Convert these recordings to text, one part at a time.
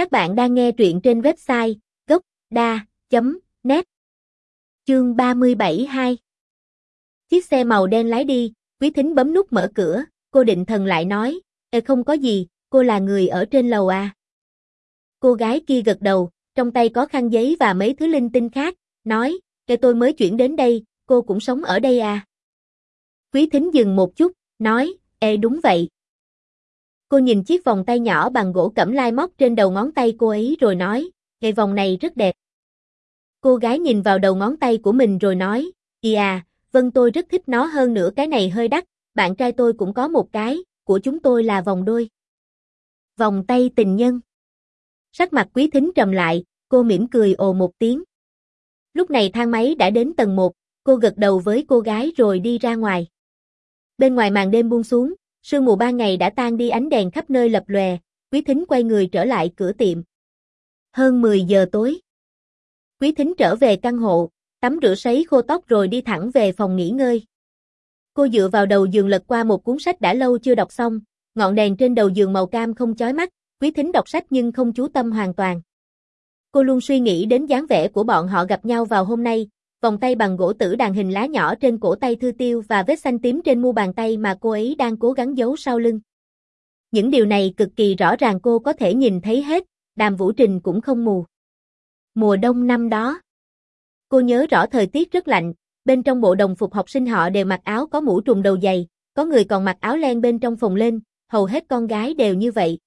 Các bạn đang nghe truyện trên website gốc.da.net Chương 37-2 Chiếc xe màu đen lái đi, Quý Thính bấm nút mở cửa, cô định thần lại nói, Ê không có gì, cô là người ở trên lầu à. Cô gái kia gật đầu, trong tay có khăn giấy và mấy thứ linh tinh khác, nói, Ê tôi mới chuyển đến đây, cô cũng sống ở đây à. Quý Thính dừng một chút, nói, Ê đúng vậy. Cô nhìn chiếc vòng tay nhỏ bằng gỗ cẩm lai móc trên đầu ngón tay cô ấy rồi nói, cái vòng này rất đẹp. Cô gái nhìn vào đầu ngón tay của mình rồi nói, kìa, à, vâng tôi rất thích nó hơn nữa cái này hơi đắt, bạn trai tôi cũng có một cái, của chúng tôi là vòng đôi. Vòng tay tình nhân. Sắc mặt quý thính trầm lại, cô mỉm cười ồ một tiếng. Lúc này thang máy đã đến tầng 1, cô gật đầu với cô gái rồi đi ra ngoài. Bên ngoài màn đêm buông xuống, sương mù ba ngày đã tan đi ánh đèn khắp nơi lập lòe, Quý Thính quay người trở lại cửa tiệm. Hơn 10 giờ tối. Quý Thính trở về căn hộ, tắm rửa sấy khô tóc rồi đi thẳng về phòng nghỉ ngơi. Cô dựa vào đầu giường lật qua một cuốn sách đã lâu chưa đọc xong, ngọn đèn trên đầu giường màu cam không chói mắt, Quý Thính đọc sách nhưng không chú tâm hoàn toàn. Cô luôn suy nghĩ đến dáng vẻ của bọn họ gặp nhau vào hôm nay, vòng tay bằng gỗ tử đàn hình lá nhỏ trên cổ tay Thư Tiêu và vết xanh tím trên mu bàn tay mà cô ấy đang cố gắng giấu sau lưng. Những điều này cực kỳ rõ ràng cô có thể nhìn thấy hết, đàm vũ trình cũng không mù. Mùa đông năm đó. Cô nhớ rõ thời tiết rất lạnh, bên trong bộ đồng phục học sinh họ đều mặc áo có mũ trùm đầu dày, có người còn mặc áo len bên trong phòng lên, hầu hết con gái đều như vậy.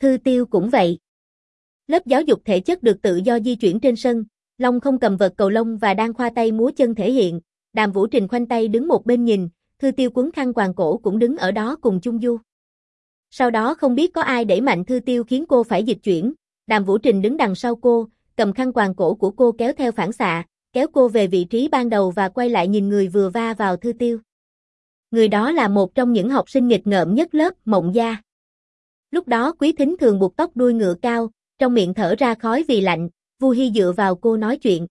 Thư Tiêu cũng vậy. Lớp giáo dục thể chất được tự do di chuyển trên sân, Long không cầm vật cầu lông và đang khoa tay múa chân thể hiện, đàm vũ trình khoanh tay đứng một bên nhìn, thư tiêu quấn khăn quàng cổ cũng đứng ở đó cùng chung du. Sau đó không biết có ai đẩy mạnh thư tiêu khiến cô phải dịch chuyển, đàm vũ trình đứng đằng sau cô, cầm khăn quàng cổ của cô kéo theo phản xạ, kéo cô về vị trí ban đầu và quay lại nhìn người vừa va vào thư tiêu. Người đó là một trong những học sinh nghịch ngợm nhất lớp, Mộng Gia. Lúc đó Quý Thính thường buộc tóc đuôi ngựa cao, trong miệng thở ra khói vì lạnh, Vu Hi dựa vào cô nói chuyện.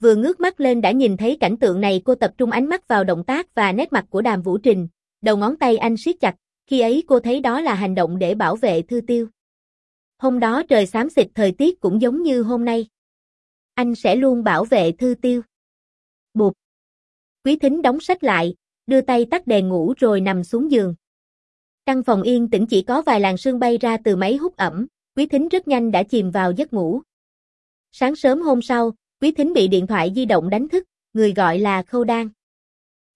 Vừa ngước mắt lên đã nhìn thấy cảnh tượng này cô tập trung ánh mắt vào động tác và nét mặt của đàm vũ trình, đầu ngón tay anh siết chặt, khi ấy cô thấy đó là hành động để bảo vệ thư tiêu. Hôm đó trời xám xịt thời tiết cũng giống như hôm nay. Anh sẽ luôn bảo vệ thư tiêu. Bụt. Quý thính đóng sách lại, đưa tay tắt đèn ngủ rồi nằm xuống giường. Căn phòng yên tĩnh chỉ có vài làn sương bay ra từ máy hút ẩm, quý thính rất nhanh đã chìm vào giấc ngủ. Sáng sớm hôm sau, Quý Thính bị điện thoại di động đánh thức, người gọi là Khâu Đan.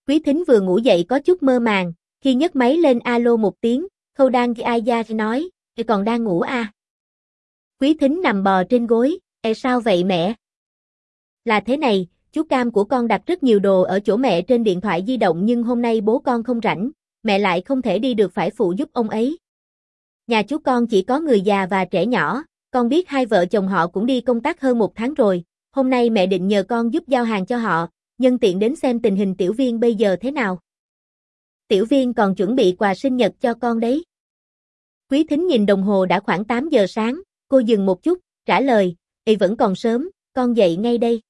Quý Thính vừa ngủ dậy có chút mơ màng, khi nhấc máy lên alo một tiếng, Khâu Đan ai ra nói, thì còn đang ngủ à. Quý Thính nằm bò trên gối, e sao vậy mẹ? Là thế này, chú Cam của con đặt rất nhiều đồ ở chỗ mẹ trên điện thoại di động nhưng hôm nay bố con không rảnh, mẹ lại không thể đi được phải phụ giúp ông ấy. Nhà chú con chỉ có người già và trẻ nhỏ, con biết hai vợ chồng họ cũng đi công tác hơn một tháng rồi, hôm nay mẹ định nhờ con giúp giao hàng cho họ, nhân tiện đến xem tình hình tiểu viên bây giờ thế nào. Tiểu viên còn chuẩn bị quà sinh nhật cho con đấy. Quý thính nhìn đồng hồ đã khoảng 8 giờ sáng, cô dừng một chút, trả lời, Ê vẫn còn sớm, con dậy ngay đây.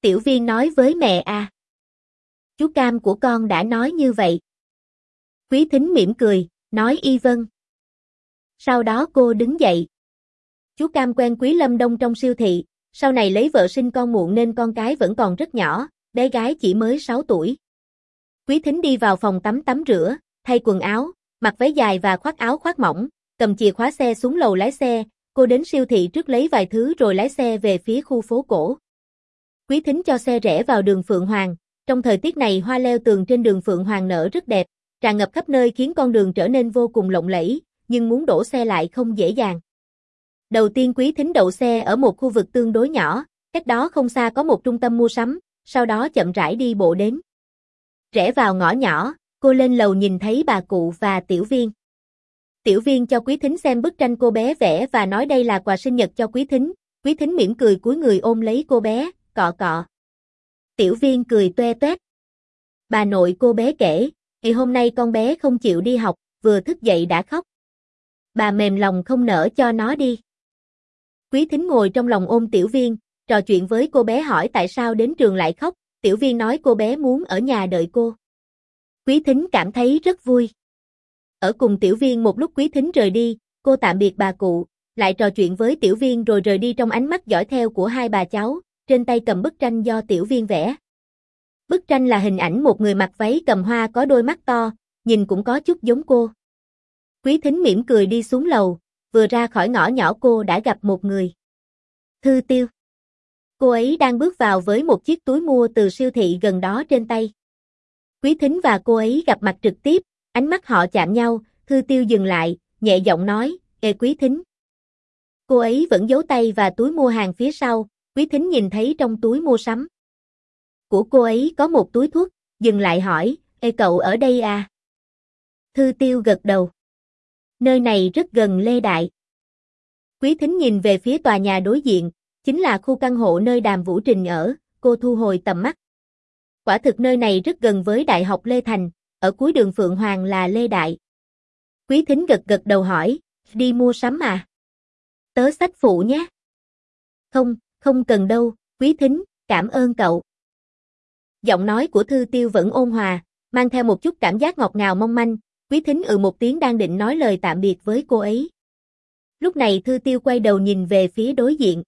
Tiểu viên nói với mẹ à. Chú Cam của con đã nói như vậy. Quý thính mỉm cười, nói y vâng. Sau đó cô đứng dậy, Chú Cam quen Quý Lâm Đông trong siêu thị, sau này lấy vợ sinh con muộn nên con cái vẫn còn rất nhỏ, bé gái chỉ mới 6 tuổi. Quý Thính đi vào phòng tắm tắm rửa, thay quần áo, mặc váy dài và khoác áo khoác mỏng, cầm chìa khóa xe xuống lầu lái xe, cô đến siêu thị trước lấy vài thứ rồi lái xe về phía khu phố cổ. Quý Thính cho xe rẽ vào đường Phượng Hoàng, trong thời tiết này hoa leo tường trên đường Phượng Hoàng nở rất đẹp, tràn ngập khắp nơi khiến con đường trở nên vô cùng lộng lẫy, nhưng muốn đổ xe lại không dễ dàng. Đầu tiên Quý Thính đậu xe ở một khu vực tương đối nhỏ, cách đó không xa có một trung tâm mua sắm, sau đó chậm rãi đi bộ đến. Rẽ vào ngõ nhỏ, cô lên lầu nhìn thấy bà cụ và tiểu viên. Tiểu viên cho Quý Thính xem bức tranh cô bé vẽ và nói đây là quà sinh nhật cho Quý Thính. Quý Thính mỉm cười cúi người ôm lấy cô bé, cọ cọ. Tiểu viên cười toe toét. Bà nội cô bé kể, ngày hôm nay con bé không chịu đi học, vừa thức dậy đã khóc. Bà mềm lòng không nỡ cho nó đi. Quý Thính ngồi trong lòng ôm Tiểu Viên, trò chuyện với cô bé hỏi tại sao đến trường lại khóc, Tiểu Viên nói cô bé muốn ở nhà đợi cô. Quý Thính cảm thấy rất vui. Ở cùng Tiểu Viên một lúc Quý Thính rời đi, cô tạm biệt bà cụ, lại trò chuyện với tiểu viên rồi rời đi trong ánh mắt dõi theo của hai bà cháu, trên tay cầm bức tranh do tiểu viên vẽ. Bức tranh là hình ảnh một người mặc váy cầm hoa có đôi mắt to, nhìn cũng có chút giống cô. Quý thính mỉm cười đi xuống lầu, vừa ra khỏi ngõ nhỏ cô đã gặp một người. Thư tiêu. Cô ấy đang bước vào với một chiếc túi mua từ siêu thị gần đó trên tay. Quý thính và cô ấy gặp mặt trực tiếp, ánh mắt họ chạm nhau, thư tiêu dừng lại, nhẹ giọng nói, Ê quý thính. Cô ấy vẫn giấu tay và túi mua hàng phía sau, quý thính nhìn thấy trong túi mua sắm. Của cô ấy có một túi thuốc, dừng lại hỏi, Ê cậu ở đây à? Thư tiêu gật đầu. Nơi này rất gần Lê Đại. Quý thính nhìn về phía tòa nhà đối diện, chính là khu căn hộ nơi đàm Vũ Trình ở, cô thu hồi tầm mắt. Quả thực nơi này rất gần với Đại học Lê Thành, ở cuối đường Phượng Hoàng là Lê Đại. Quý thính gật gật đầu hỏi, đi mua sắm à? Tớ sách phụ nhé. Không, không cần đâu, quý thính, cảm ơn cậu. Giọng nói của Thư Tiêu vẫn ôn hòa, mang theo một chút cảm giác ngọt ngào mong manh, quý thính ừ một tiếng đang định nói lời tạm biệt với cô ấy. Lúc này Thư Tiêu quay đầu nhìn về phía đối diện.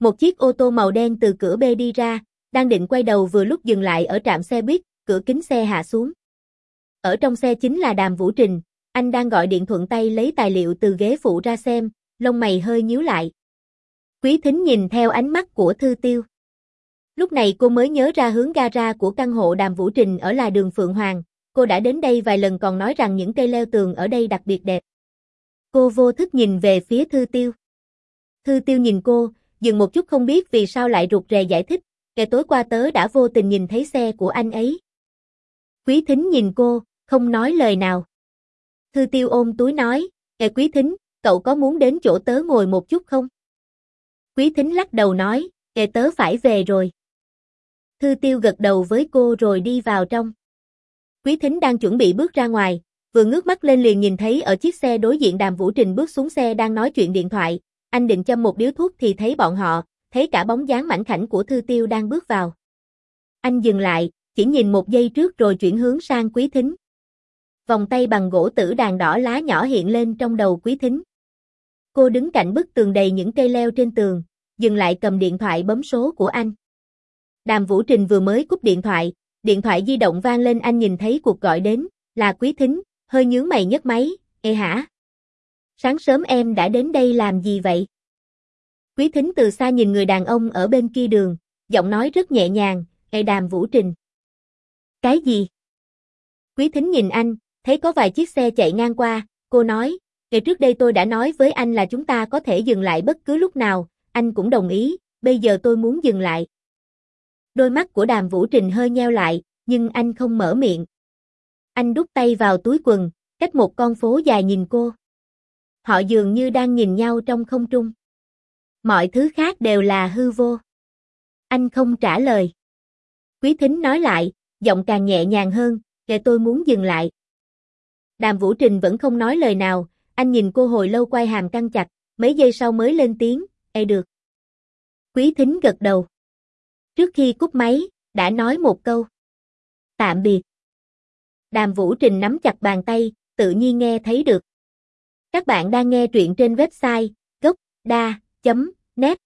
Một chiếc ô tô màu đen từ cửa B đi ra, đang định quay đầu vừa lúc dừng lại ở trạm xe buýt, cửa kính xe hạ xuống. Ở trong xe chính là Đàm Vũ Trình, anh đang gọi điện thuận tay lấy tài liệu từ ghế phụ ra xem, lông mày hơi nhíu lại. Quý thính nhìn theo ánh mắt của Thư Tiêu. Lúc này cô mới nhớ ra hướng gara của căn hộ Đàm Vũ Trình ở là đường Phượng Hoàng, cô đã đến đây vài lần còn nói rằng những cây leo tường ở đây đặc biệt đẹp. Cô vô thức nhìn về phía Thư Tiêu. Thư Tiêu nhìn cô, dừng một chút không biết vì sao lại rụt rè giải thích, kể tối qua tớ đã vô tình nhìn thấy xe của anh ấy. Quý thính nhìn cô, không nói lời nào. Thư Tiêu ôm túi nói, kể quý thính, cậu có muốn đến chỗ tớ ngồi một chút không? Quý thính lắc đầu nói, kể tớ phải về rồi. Thư Tiêu gật đầu với cô rồi đi vào trong. Quý thính đang chuẩn bị bước ra ngoài, vừa ngước mắt lên liền nhìn thấy ở chiếc xe đối diện Đàm Vũ Trình bước xuống xe đang nói chuyện điện thoại, anh định châm một điếu thuốc thì thấy bọn họ, thấy cả bóng dáng mảnh khảnh của Thư Tiêu đang bước vào. Anh dừng lại, chỉ nhìn một giây trước rồi chuyển hướng sang Quý Thính. Vòng tay bằng gỗ tử đàn đỏ lá nhỏ hiện lên trong đầu Quý Thính. Cô đứng cạnh bức tường đầy những cây leo trên tường, dừng lại cầm điện thoại bấm số của anh. Đàm Vũ Trình vừa mới cúp điện thoại, điện thoại di động vang lên anh nhìn thấy cuộc gọi đến, là Quý Thính, hơi nhướng mày nhấc máy, ê hả? Sáng sớm em đã đến đây làm gì vậy? Quý Thính từ xa nhìn người đàn ông ở bên kia đường, giọng nói rất nhẹ nhàng, ê đàm Vũ Trình. Cái gì? Quý Thính nhìn anh, thấy có vài chiếc xe chạy ngang qua, cô nói, ngày trước đây tôi đã nói với anh là chúng ta có thể dừng lại bất cứ lúc nào, anh cũng đồng ý, bây giờ tôi muốn dừng lại. Đôi mắt của đàm Vũ Trình hơi nheo lại, nhưng anh không mở miệng. Anh đút tay vào túi quần, cách một con phố dài nhìn cô. Họ dường như đang nhìn nhau trong không trung. Mọi thứ khác đều là hư vô. Anh không trả lời. Quý thính nói lại, giọng càng nhẹ nhàng hơn, để tôi muốn dừng lại. Đàm Vũ Trình vẫn không nói lời nào, anh nhìn cô hồi lâu quay hàm căng chặt, mấy giây sau mới lên tiếng, e được. Quý thính gật đầu. Trước khi cúp máy, đã nói một câu. Tạm biệt. Đàm Vũ Trình nắm chặt bàn tay, tự nhiên nghe thấy được. Các bạn đang nghe truyện trên website gocda.net